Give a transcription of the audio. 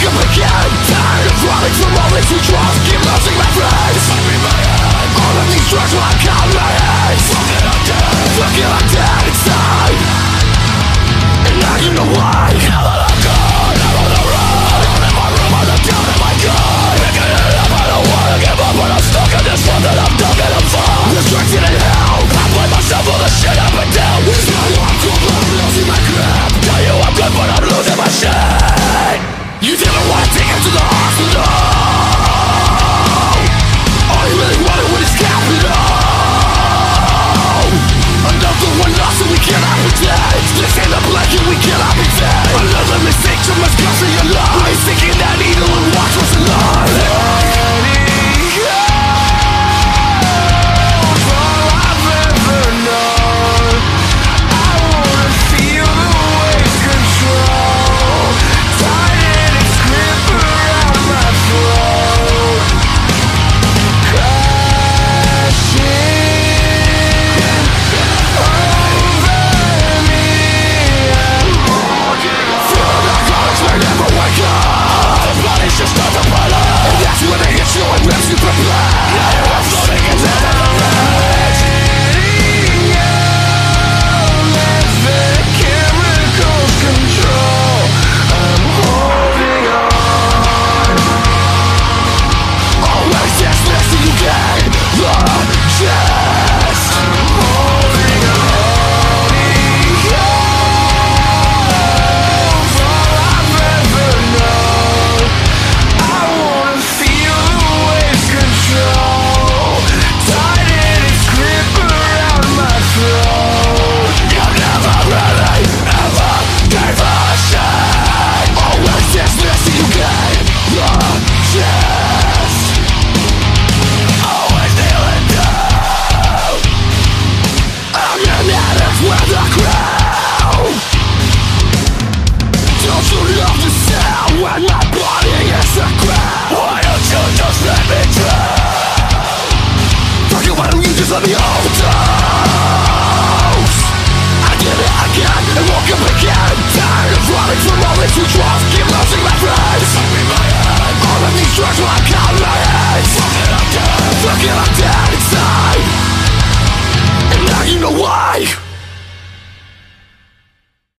Tired of running from all Keep losing my friends I'm All of these drugs my head I'm dead I'm just let me out